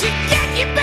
should get you back.